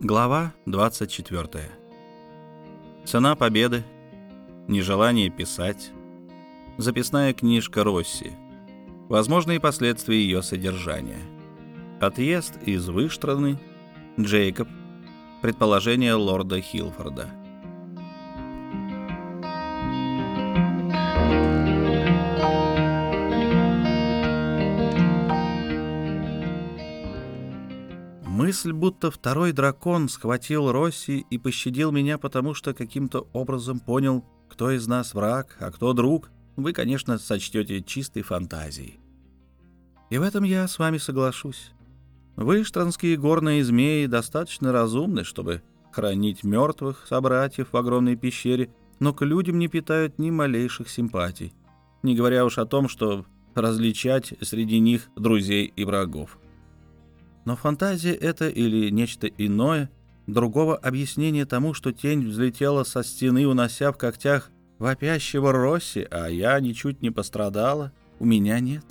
Глава 24. Цена победы, нежелание писать, записная книжка Росси, возможные последствия ее содержания, отъезд из Выштраны, Джейкоб, предположение лорда Хилфорда. Мысль, будто второй дракон схватил Росси и пощадил меня, потому что каким-то образом понял, кто из нас враг, а кто друг, вы, конечно, сочтете чистой фантазией. И в этом я с вами соглашусь. Вы, штранские горные змеи, достаточно разумны, чтобы хранить мертвых собратьев в огромной пещере, но к людям не питают ни малейших симпатий, не говоря уж о том, что различать среди них друзей и врагов. Но фантазия это или нечто иное, другого объяснения тому, что тень взлетела со стены, унося в когтях вопящего Росси, а я ничуть не пострадала, у меня нет.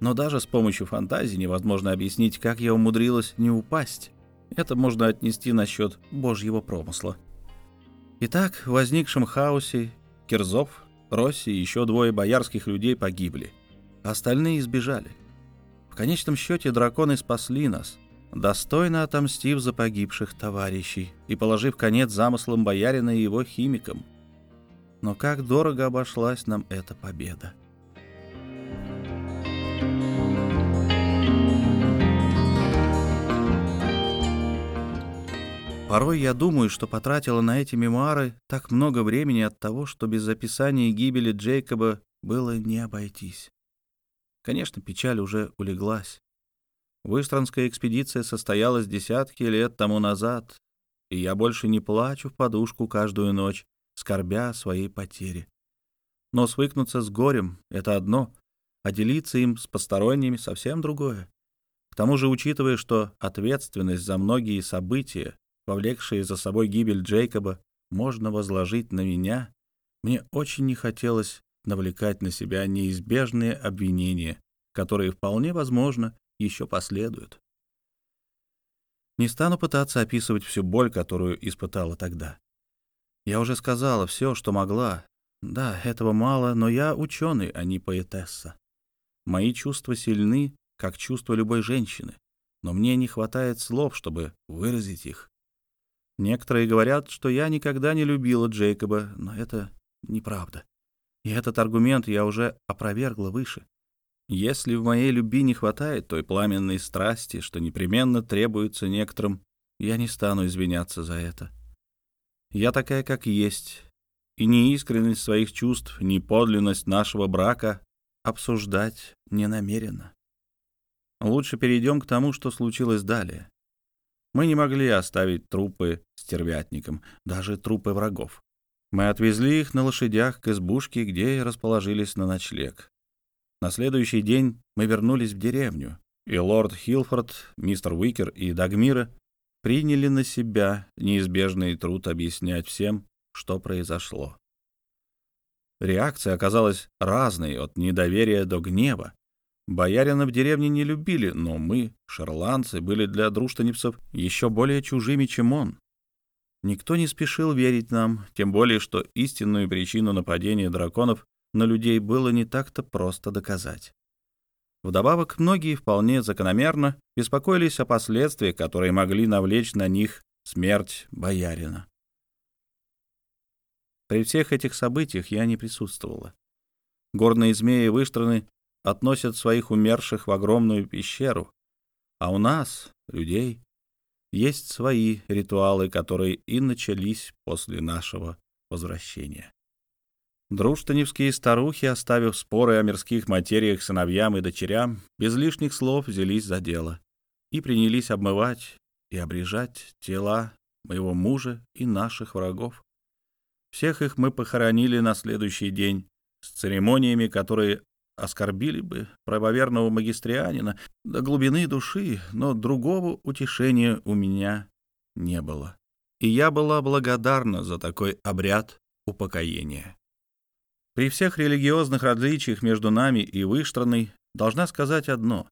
Но даже с помощью фантазии невозможно объяснить, как я умудрилась не упасть. Это можно отнести насчет божьего промысла. Итак, в возникшем хаосе Кирзов, Росси и еще двое боярских людей погибли. Остальные избежали. В конечном счете драконы спасли нас, достойно отомстив за погибших товарищей и положив конец замыслам боярина и его химикам. Но как дорого обошлась нам эта победа. Порой я думаю, что потратила на эти мемуары так много времени от того, что без описания гибели Джейкоба было не обойтись. Конечно, печаль уже улеглась. Выстранская экспедиция состоялась десятки лет тому назад, и я больше не плачу в подушку каждую ночь, скорбя о своей потере. Но свыкнуться с горем — это одно, а делиться им с посторонними — совсем другое. К тому же, учитывая, что ответственность за многие события, повлекшие за собой гибель Джейкоба, можно возложить на меня, мне очень не хотелось навлекать на себя неизбежные обвинения, которые вполне возможно еще последуют. Не стану пытаться описывать всю боль, которую испытала тогда. Я уже сказала все, что могла. Да, этого мало, но я ученый, а не поэтесса. Мои чувства сильны, как чувства любой женщины, но мне не хватает слов, чтобы выразить их. Некоторые говорят, что я никогда не любила Джейкоба, но это неправда. И этот аргумент я уже опровергла выше. Если в моей любви не хватает той пламенной страсти, что непременно требуется некоторым, я не стану извиняться за это. Я такая, как есть, и ни искренность своих чувств, ни подлинность нашего брака обсуждать не намерена. Лучше перейдем к тому, что случилось далее. Мы не могли оставить трупы стервятникам, даже трупы врагов. Мы отвезли их на лошадях к избушке, где расположились на ночлег. На следующий день мы вернулись в деревню, и лорд Хилфорд, мистер Уикер и Дагмира приняли на себя неизбежный труд объяснять всем, что произошло. Реакция оказалась разной, от недоверия до гнева. Боярина в деревне не любили, но мы, шерландцы, были для друштаневцев еще более чужими, чем он. Никто не спешил верить нам, тем более, что истинную причину нападения драконов на людей было не так-то просто доказать. Вдобавок, многие вполне закономерно беспокоились о последствиях, которые могли навлечь на них смерть боярина. При всех этих событиях я не присутствовала. Горные змеи Выштраны относят своих умерших в огромную пещеру, а у нас, людей, есть свои ритуалы, которые и начались после нашего возвращения. Друштаневские старухи, оставив споры о мирских материях сыновьям и дочерям, без лишних слов взялись за дело и принялись обмывать и обрежать тела моего мужа и наших врагов. Всех их мы похоронили на следующий день с церемониями, которые оскорбили бы правоверного магистрианина до глубины души, но другого утешения у меня не было. И я была благодарна за такой обряд упокоения. При всех религиозных различиях между нами и Выштраной должна сказать одно.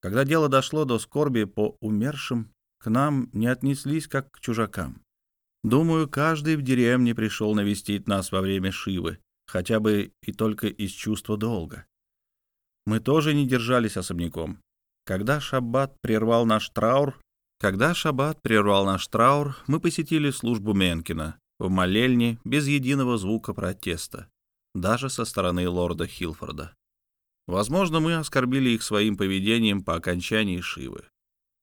Когда дело дошло до скорби по умершим, к нам не отнеслись как к чужакам. Думаю, каждый в деревне пришел навестить нас во время Шивы, хотя бы и только из чувства долга. Мы тоже не держались особняком. Когда Шаббат прервал наш траур, когда Шаббат прервал наш траур, мы посетили службу Менкина в молельне без единого звука протеста, даже со стороны лорда Хилфорда. Возможно, мы оскорбили их своим поведением по окончании Шивы.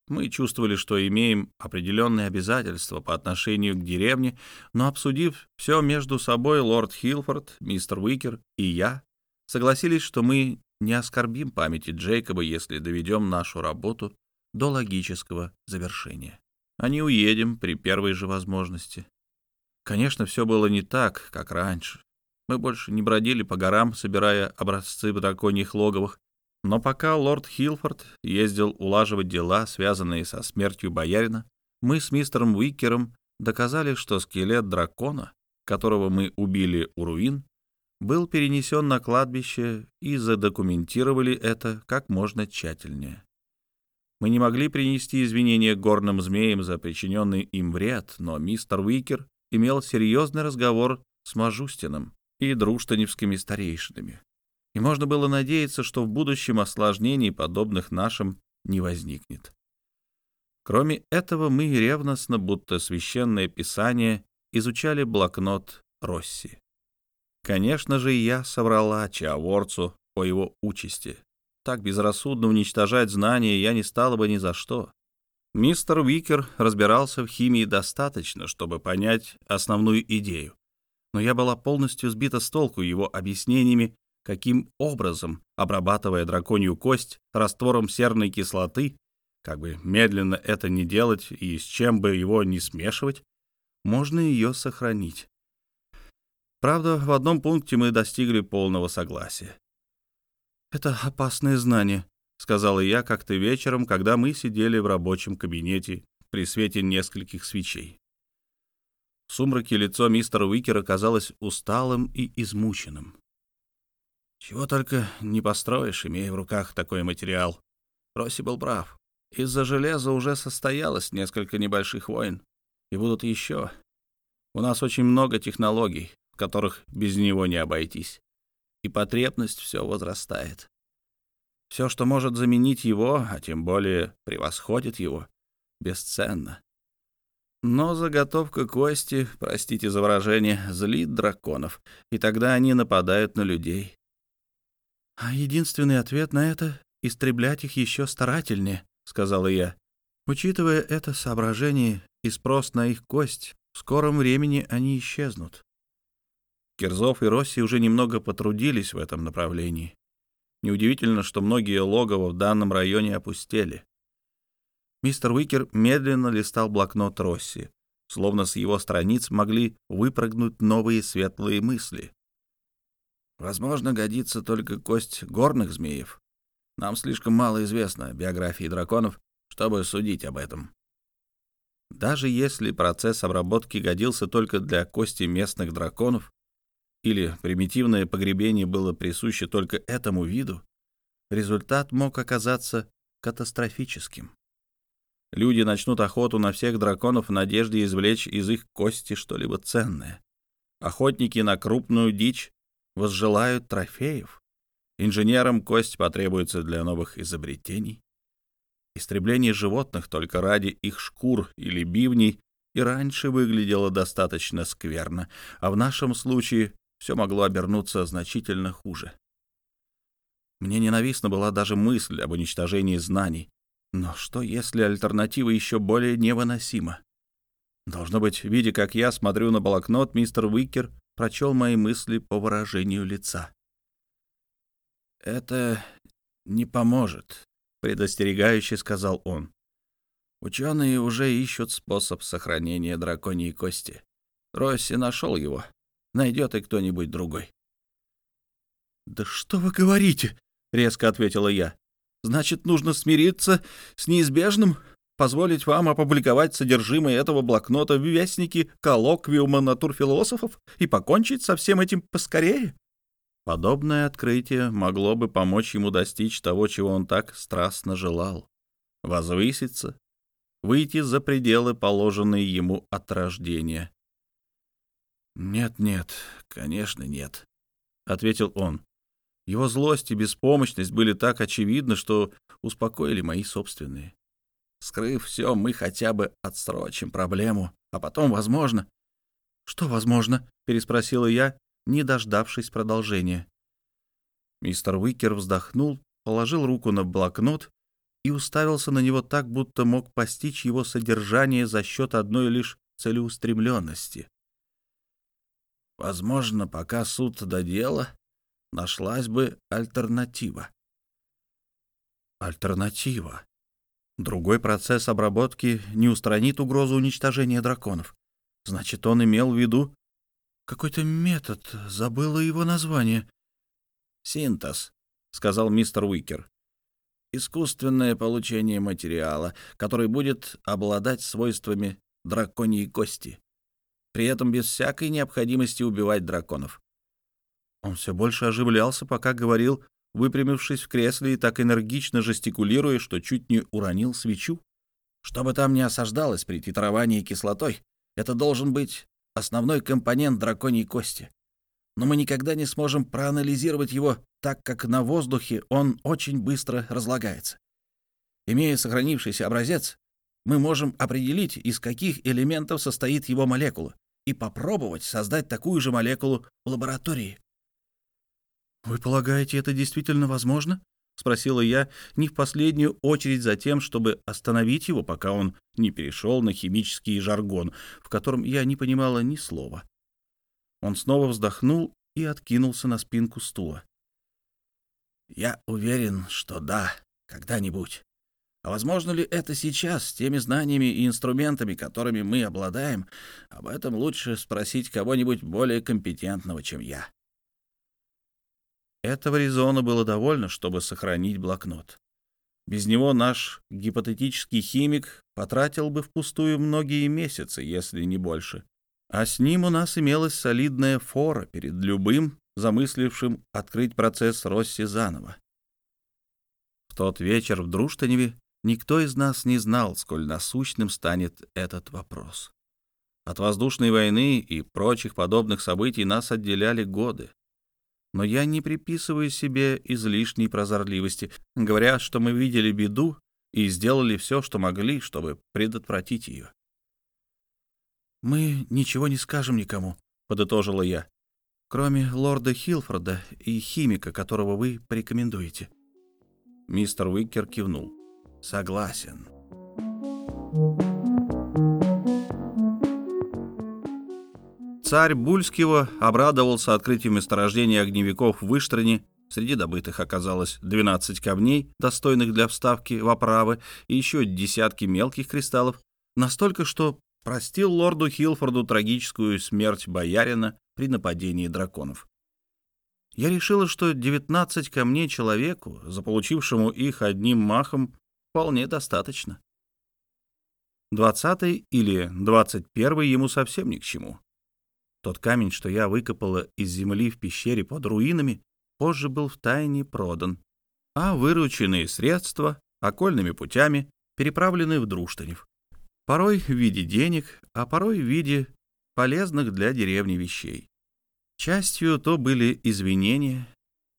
Мы чувствовали, что имеем определенные обязательства по отношению к деревне, но обсудив все между собой, лорд Хилфорд, мистер Уикер и я согласились, что мы не оскорбим памяти Джейкоба, если доведем нашу работу до логического завершения, а не уедем при первой же возможности. Конечно, все было не так, как раньше. Мы больше не бродили по горам, собирая образцы драконьих логовых, но пока лорд Хилфорд ездил улаживать дела, связанные со смертью боярина, мы с мистером Уикером доказали, что скелет дракона, которого мы убили у руин, был перенесен на кладбище и задокументировали это как можно тщательнее. Мы не могли принести извинения горным змеям за причиненный им вред, но мистер Уикер имел серьезный разговор с Мажустином и друштаневскими старейшинами, и можно было надеяться, что в будущем осложнений, подобных нашим, не возникнет. Кроме этого, мы ревностно, будто священное писание, изучали блокнот Росси. Конечно же, я соврала Чаворцу о его участи. Так безрассудно уничтожать знания я не стала бы ни за что. Мистер Уикер разбирался в химии достаточно, чтобы понять основную идею. Но я была полностью сбита с толку его объяснениями, каким образом, обрабатывая драконью кость раствором серной кислоты, как бы медленно это не делать и с чем бы его не смешивать, можно ее сохранить. Правда, в одном пункте мы достигли полного согласия. «Это опасное знание», — сказала я как-то вечером, когда мы сидели в рабочем кабинете при свете нескольких свечей. В сумраке лицо мистера Уикера казалось усталым и измученным. «Чего только не построишь, имея в руках такой материал». Росси был прав. Из-за железа уже состоялось несколько небольших войн, и будут еще. У нас очень много технологий, которых без него не обойтись. И потребность все возрастает. Все, что может заменить его, а тем более превосходит его, бесценно. Но заготовка кости, простите за выражение, злит драконов, и тогда они нападают на людей. А единственный ответ на это — истреблять их еще старательнее, — сказала я. Учитывая это соображение и спрос на их кость, в скором времени они исчезнут. Кирзов и Росси уже немного потрудились в этом направлении. Неудивительно, что многие логово в данном районе опустели. Мистер Уикер медленно листал блокнот Росси, словно с его страниц могли выпрыгнуть новые светлые мысли. «Возможно, годится только кость горных змеев. Нам слишком мало известно о биографии драконов, чтобы судить об этом». Даже если процесс обработки годился только для кости местных драконов, или примитивное погребение было присуще только этому виду, результат мог оказаться катастрофическим. Люди начнут охоту на всех драконов в надежде извлечь из их кости что-либо ценное. Охотники на крупную дичь возжелают трофеев. Инженерам кость потребуется для новых изобретений. Истребление животных только ради их шкур или бивней и раньше выглядело достаточно скверно, а в нашем случае все могло обернуться значительно хуже. Мне ненавистна была даже мысль об уничтожении знаний. Но что, если альтернатива еще более невыносима? Должно быть, видя, как я смотрю на блокнот, мистер Уикер прочел мои мысли по выражению лица. «Это не поможет», — предостерегающе сказал он. «Ученые уже ищут способ сохранения драконьей кости. Росси нашел его найдет и кто-нибудь другой. «Да что вы говорите?» — резко ответила я. «Значит, нужно смириться с неизбежным, позволить вам опубликовать содержимое этого блокнота в вестнике коллоквиума натурфилософов и покончить со всем этим поскорее?» Подобное открытие могло бы помочь ему достичь того, чего он так страстно желал — возвыситься, выйти за пределы, положенные ему от рождения. «Нет, нет, конечно, нет», — ответил он. Его злость и беспомощность были так очевидны, что успокоили мои собственные. Скрыв все, мы хотя бы отсрочим проблему, а потом, возможно... — Что возможно? — переспросила я, не дождавшись продолжения. Мистер Уикер вздохнул, положил руку на блокнот и уставился на него так, будто мог постичь его содержание за счет одной лишь целеустремленности. Возможно, пока суд до дела, нашлась бы альтернатива. Альтернатива. Другой процесс обработки не устранит угрозу уничтожения драконов. Значит, он имел в виду какой-то метод, забыла его название. «Синтез», — сказал мистер Уикер. «Искусственное получение материала, который будет обладать свойствами драконьей кости, при этом без всякой необходимости убивать драконов». Он все больше оживлялся, пока говорил выпрямившись в кресле и так энергично жестикулируя, что чуть не уронил свечу. Что бы там ни осаждалось при титровании кислотой, это должен быть основной компонент драконьей кости. Но мы никогда не сможем проанализировать его, так как на воздухе он очень быстро разлагается. Имея сохранившийся образец, мы можем определить, из каких элементов состоит его молекула, и попробовать создать такую же молекулу в лаборатории. «Вы полагаете, это действительно возможно?» — спросила я, не в последнюю очередь за тем, чтобы остановить его, пока он не перешел на химический жаргон, в котором я не понимала ни слова. Он снова вздохнул и откинулся на спинку стула. «Я уверен, что да, когда-нибудь. А возможно ли это сейчас, с теми знаниями и инструментами, которыми мы обладаем? Об этом лучше спросить кого-нибудь более компетентного, чем я». Этого резона было довольно, чтобы сохранить блокнот. Без него наш гипотетический химик потратил бы впустую многие месяцы, если не больше. А с ним у нас имелась солидная фора перед любым, замыслившим открыть процесс Росси заново. В тот вечер в Друштаневе никто из нас не знал, сколь насущным станет этот вопрос. От воздушной войны и прочих подобных событий нас отделяли годы но я не приписываю себе излишней прозорливости, говоря, что мы видели беду и сделали все, что могли, чтобы предотвратить ее. «Мы ничего не скажем никому», — подытожила я, «кроме лорда Хилфорда и химика, которого вы порекомендуете». Мистер Уикер кивнул. «Согласен». Царь Бульского обрадовался открытию месторождения огневиков в Выштране. Среди добытых оказалось 12 камней, достойных для вставки в оправы, и еще десятки мелких кристаллов, настолько, что простил лорду Хилфорду трагическую смерть боярина при нападении драконов. Я решила, что 19 камней человеку, заполучившему их одним махом, вполне достаточно. Двадцатый или двадцать первый ему совсем ни к чему. Тот камень, что я выкопала из земли в пещере под руинами, позже был втайне продан, а вырученные средства окольными путями переправлены в Друштанев. Порой в виде денег, а порой в виде полезных для деревни вещей. Частью то были извинения,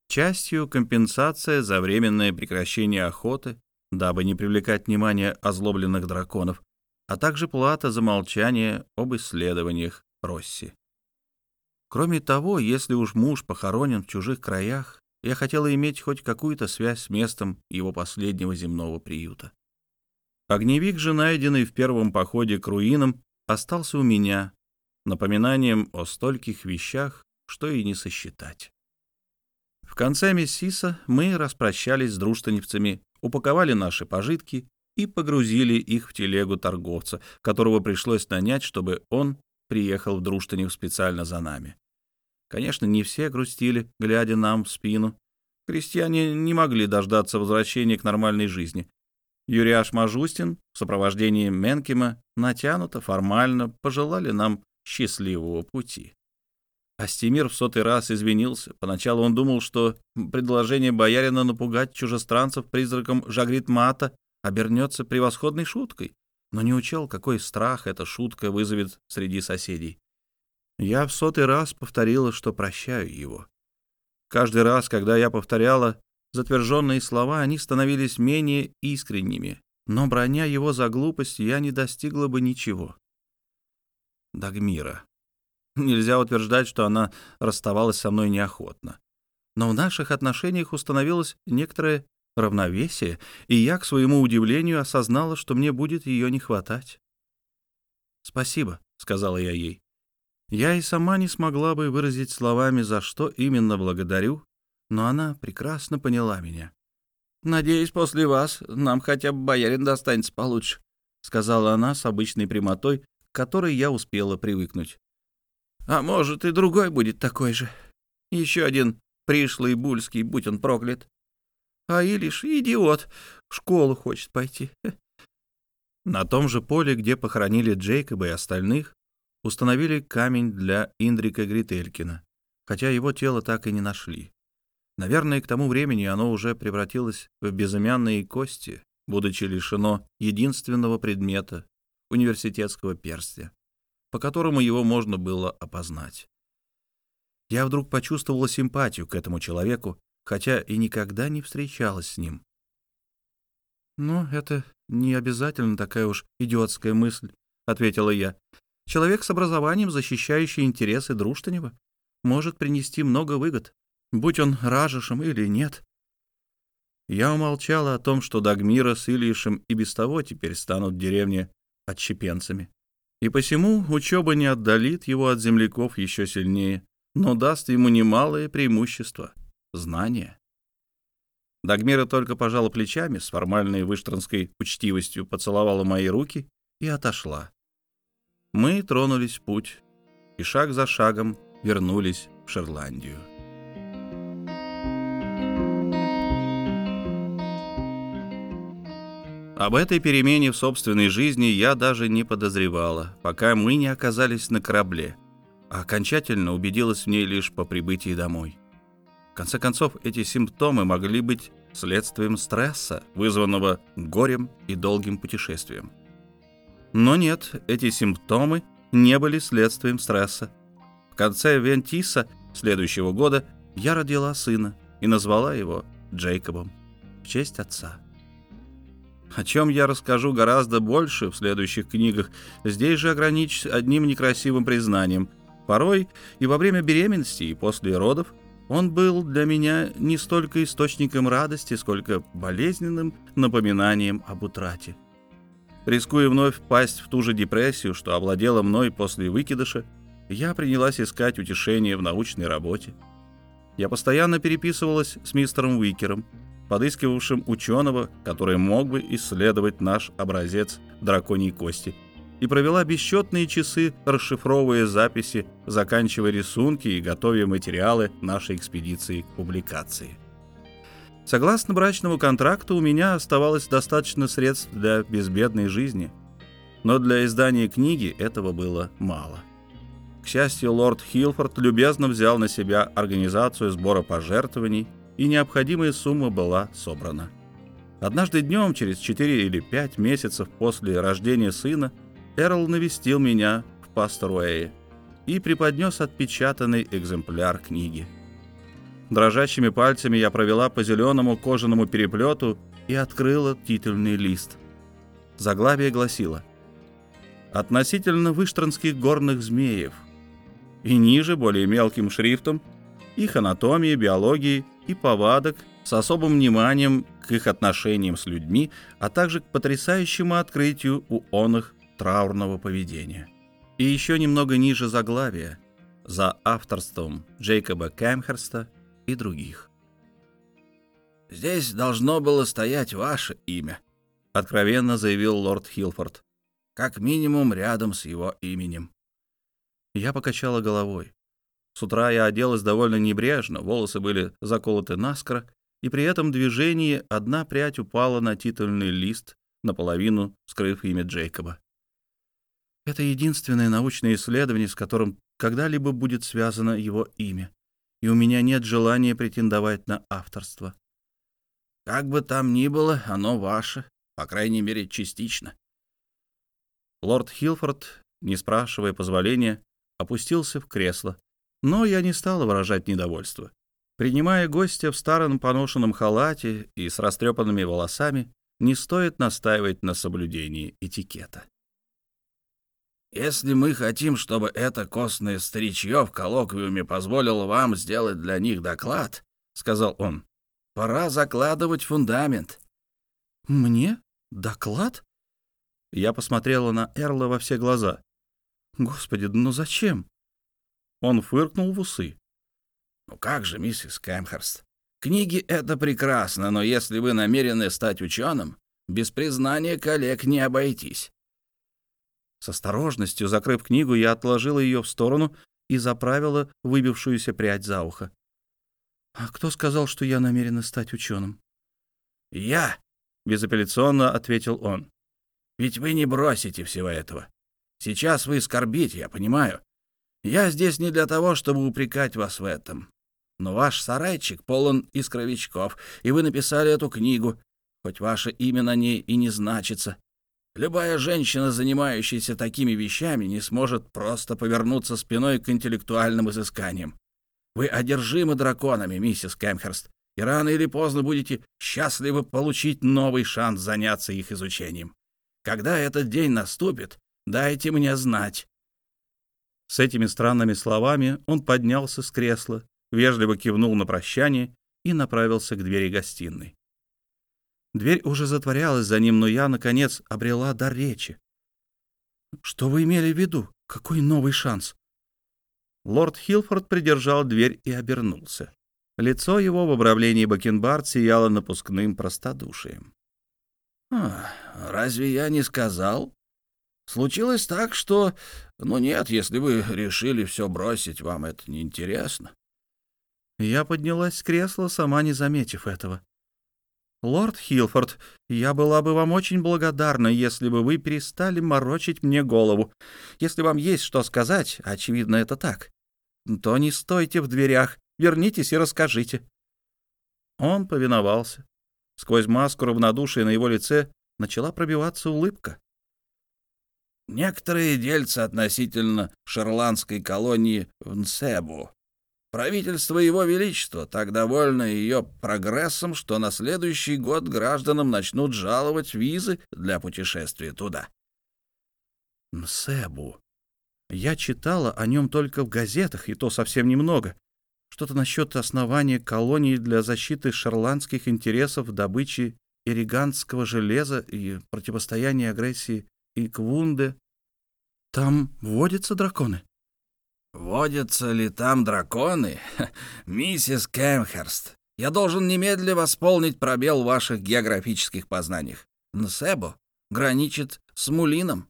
частью компенсация за временное прекращение охоты, дабы не привлекать внимание озлобленных драконов, а также плата за молчание об исследованиях Росси. Кроме того, если уж муж похоронен в чужих краях, я хотела иметь хоть какую-то связь с местом его последнего земного приюта. Огневик же, найденный в первом походе к руинам, остался у меня, напоминанием о стольких вещах, что и не сосчитать. В конце Мессиса мы распрощались с друштаневцами, упаковали наши пожитки и погрузили их в телегу торговца, которого пришлось нанять, чтобы он приехал в Друштанев специально за нами. Конечно, не все грустили, глядя нам в спину. Крестьяне не могли дождаться возвращения к нормальной жизни. Юриаш Мажустин в сопровождении Менкима натянуто, формально пожелали нам счастливого пути. Астемир в сотый раз извинился. Поначалу он думал, что предложение боярина напугать чужестранцев призраком Жагрит Мата обернется превосходной шуткой, но не учел, какой страх эта шутка вызовет среди соседей. Я в сотый раз повторила, что прощаю его. Каждый раз, когда я повторяла затверженные слова, они становились менее искренними, но, броня его за глупость, я не достигла бы ничего. Дагмира. Нельзя утверждать, что она расставалась со мной неохотно. Но в наших отношениях установилось некоторое равновесие, и я, к своему удивлению, осознала, что мне будет ее не хватать. «Спасибо», — сказала я ей. Я и сама не смогла бы выразить словами, за что именно благодарю, но она прекрасно поняла меня. «Надеюсь, после вас нам хотя бы боярин достанется получше», — сказала она с обычной прямотой, к которой я успела привыкнуть. А может, и другой будет такой же. Еще один пришлый бульский, будь он проклят. А Илиш — идиот, в школу хочет пойти. На том же поле, где похоронили Джейкоба и остальных, установили камень для Индрика Грителькина, хотя его тело так и не нашли. Наверное, к тому времени оно уже превратилось в безымянные кости, будучи лишено единственного предмета — университетского перстня по которому его можно было опознать. Я вдруг почувствовала симпатию к этому человеку, хотя и никогда не встречалась с ним. «Ну, это не обязательно такая уж идиотская мысль», — ответила я. «Человек с образованием, защищающий интересы Друштанева, может принести много выгод, будь он ражешем или нет». Я умолчала о том, что Дагмира с Ильишем и без того теперь станут деревне отщепенцами. И посему учеба не отдалит его от земляков еще сильнее, но даст ему немалое преимущество — знания. Дагмира только пожала плечами, с формальной выштранской учтивостью поцеловала мои руки и отошла. Мы тронулись в путь и шаг за шагом вернулись в Шотландию. Об этой перемене в собственной жизни я даже не подозревала, пока мы не оказались на корабле, а окончательно убедилась в ней лишь по прибытии домой. В конце концов, эти симптомы могли быть следствием стресса, вызванного горем и долгим путешествием. Но нет, эти симптомы не были следствием стресса. В конце Вентиса следующего года я родила сына и назвала его Джейкобом в честь отца о чем я расскажу гораздо больше в следующих книгах, здесь же ограничусь одним некрасивым признанием. Порой и во время беременности, и после родов он был для меня не столько источником радости, сколько болезненным напоминанием об утрате. Рискуя вновь впасть в ту же депрессию, что овладела мной после выкидыша, я принялась искать утешение в научной работе. Я постоянно переписывалась с мистером Уикером, подыскивавшим ученого, который мог бы исследовать наш образец драконьей кости, и провела бесчетные часы, расшифровывая записи, заканчивая рисунки и готовя материалы нашей экспедиции к публикации. Согласно брачному контракту, у меня оставалось достаточно средств для безбедной жизни, но для издания книги этого было мало. К счастью, лорд Хилфорд любезно взял на себя организацию сбора пожертвований и необходимая сумма была собрана. Однажды днем, через 4 или 5 месяцев после рождения сына, Эрл навестил меня в Пасторуэе и преподнес отпечатанный экземпляр книги. Дрожащими пальцами я провела по зеленому кожаному переплету и открыла титульный лист. Заглавие гласило «Относительно выштранских горных змеев» и ниже, более мелким шрифтом, их анатомии, биологии и повадок с особым вниманием к их отношениям с людьми, а также к потрясающему открытию у оных траурного поведения. И еще немного ниже заглавия, за авторством Джейкоба Кэмхерста и других. «Здесь должно было стоять ваше имя», — откровенно заявил лорд Хилфорд. «Как минимум рядом с его именем». Я покачала головой. С утра я оделась довольно небрежно, волосы были заколоты наскоро, и при этом движении одна прядь упала на титульный лист, наполовину скрыв имя Джейкоба. Это единственное научное исследование, с которым когда-либо будет связано его имя, и у меня нет желания претендовать на авторство. Как бы там ни было, оно ваше, по крайней мере, частично. Лорд Хилфорд, не спрашивая позволения, опустился в кресло, но я не стала выражать недовольство. Принимая гостя в старом поношенном халате и с растрепанными волосами, не стоит настаивать на соблюдении этикета. «Если мы хотим, чтобы это костное старичье в коллоквиуме позволило вам сделать для них доклад, — сказал он, — пора закладывать фундамент». «Мне? Доклад?» Я посмотрела на Эрла во все глаза. «Господи, ну зачем?» Он фыркнул в усы. «Ну как же, миссис Кэмхерст, книги — это прекрасно, но если вы намерены стать ученым, без признания коллег не обойтись. С осторожностью, закрыв книгу, я отложила ее в сторону и заправила выбившуюся прядь за ухо. «А кто сказал, что я намерена стать ученым?» «Я», — безапелляционно ответил он. «Ведь вы не бросите всего этого. Сейчас вы скорбите, я понимаю. Я здесь не для того, чтобы упрекать вас в этом. Но ваш сарайчик полон искровичков, и вы написали эту книгу, хоть ваше имя на ней и не значится. Любая женщина, занимающаяся такими вещами, не сможет просто повернуться спиной к интеллектуальным изысканиям. Вы одержимы драконами, миссис Кэмхерст, и рано или поздно будете счастливы получить новый шанс заняться их изучением. Когда этот день наступит, дайте мне знать». С этими странными словами он поднялся с кресла, вежливо кивнул на прощание и направился к двери гостиной. Дверь уже затворялась за ним, но я, наконец, обрела дар речи. «Что вы имели в виду? Какой новый шанс?» Лорд Хилфорд придержал дверь и обернулся. Лицо его в обравлении бакенбард сияло напускным простодушием. «А, разве я не сказал? Случилось так, что... Ну нет, если вы решили все бросить, вам это неинтересно». Я поднялась с кресла, сама не заметив этого. «Лорд Хилфорд, я была бы вам очень благодарна, если бы вы перестали морочить мне голову. Если вам есть что сказать, очевидно, это так, то не стойте в дверях, вернитесь и расскажите». Он повиновался. Сквозь маску равнодушия на его лице начала пробиваться улыбка. «Некоторые дельцы относительно шерландской колонии в Нсебу Правительство Его Величества так довольно ее прогрессом, что на следующий год гражданам начнут жаловать визы для путешествия туда. Мсебу. Я читала о нем только в газетах, и то совсем немного. Что-то насчет основания колонии для защиты шарландских интересов в добыче железа и противостояния агрессии Иквунде. Там водятся драконы? «Водятся ли там драконы? Миссис Кемхерст, я должен немедленно восполнить пробел в ваших географических познаниях. Нсебо граничит с Мулином».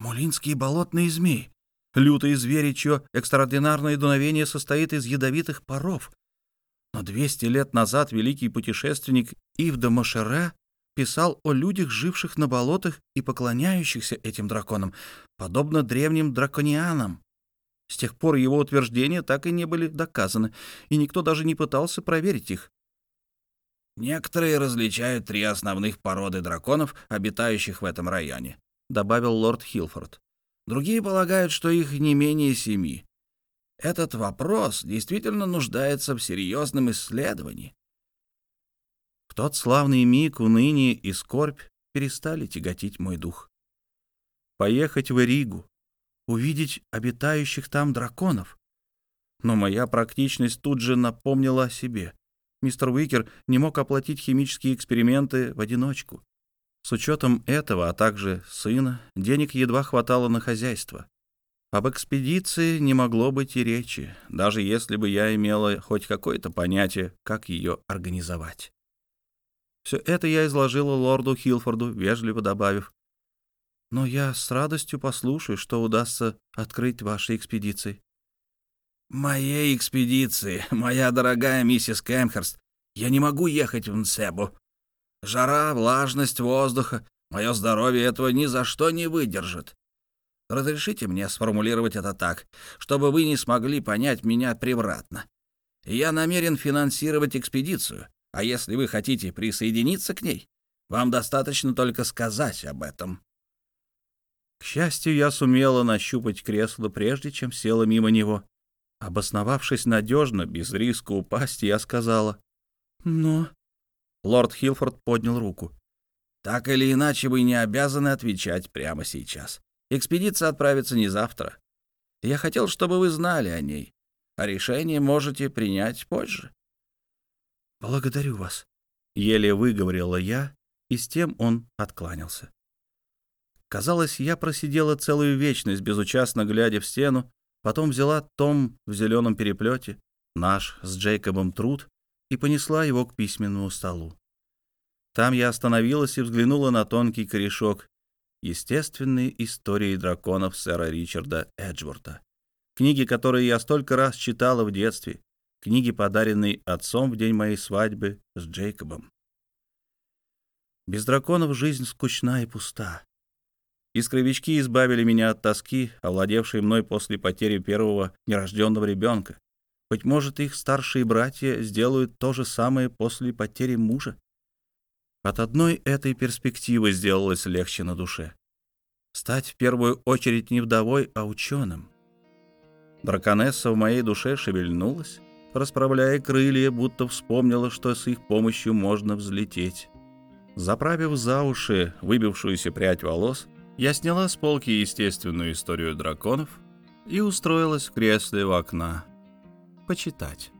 «Мулинские болотные змеи. Лютые звери, чье экстраординарное дуновение состоит из ядовитых паров. Но 200 лет назад великий путешественник Ив де Мошере писал о людях, живших на болотах и поклоняющихся этим драконам, подобно древним драконианам. С тех пор его утверждения так и не были доказаны, и никто даже не пытался проверить их. «Некоторые различают три основных породы драконов, обитающих в этом районе», — добавил лорд Хилфорд. «Другие полагают, что их не менее семи. Этот вопрос действительно нуждается в серьезном исследовании». Тот славный миг уныние и скорбь перестали тяготить мой дух. Поехать в Эригу, увидеть обитающих там драконов. Но моя практичность тут же напомнила о себе. Мистер Уикер не мог оплатить химические эксперименты в одиночку. С учетом этого, а также сына, денег едва хватало на хозяйство. Об экспедиции не могло быть и речи, даже если бы я имела хоть какое-то понятие, как ее организовать. Все это я изложила лорду Хилфорду, вежливо добавив, но я с радостью послушаю, что удастся открыть вашей экспедиции». «Моей экспедиции, моя дорогая миссис Кэмхерст, я не могу ехать в Нсебу. Жара, влажность воздуха, мое здоровье этого ни за что не выдержит. Разрешите мне сформулировать это так, чтобы вы не смогли понять меня превратно. Я намерен финансировать экспедицию, а если вы хотите присоединиться к ней, вам достаточно только сказать об этом. К счастью, я сумела нащупать кресло, прежде чем села мимо него. Обосновавшись надежно, без риска упасть, я сказала «Но...» Лорд Хилфорд поднял руку. «Так или иначе, вы не обязаны отвечать прямо сейчас. Экспедиция отправится не завтра. Я хотел, чтобы вы знали о ней, а решение можете принять позже». «Благодарю вас», — еле выговорила я, и с тем он откланялся. Казалось, я просидела целую вечность, безучастно глядя в стену, потом взяла том в зеленом переплете, наш с Джейкобом труд, и понесла его к письменному столу. Там я остановилась и взглянула на тонкий корешок «Естественные истории драконов сэра Ричарда Эджворта», книги, которые я столько раз читала в детстве, книги, подаренные отцом в день моей свадьбы с Джейкобом. Без драконов жизнь скучна и пуста. Искровички избавили меня от тоски, овладевшей мной после потери первого нерожденного ребенка. Быть может, их старшие братья сделают то же самое после потери мужа. От одной этой перспективы сделалось легче на душе. Стать в первую очередь не вдовой, а ученым. Драконесса в моей душе шевельнулась, расправляя крылья, будто вспомнила, что с их помощью можно взлететь. Заправив за уши выбившуюся прядь волос, я сняла с полки естественную историю драконов и устроилась в кресле у окна. Почитать.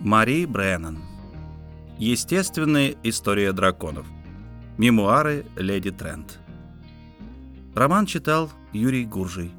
Мари Бреннан. Естественная история драконов. Мемуары леди Трент. Роман читал Юрий Гуржий.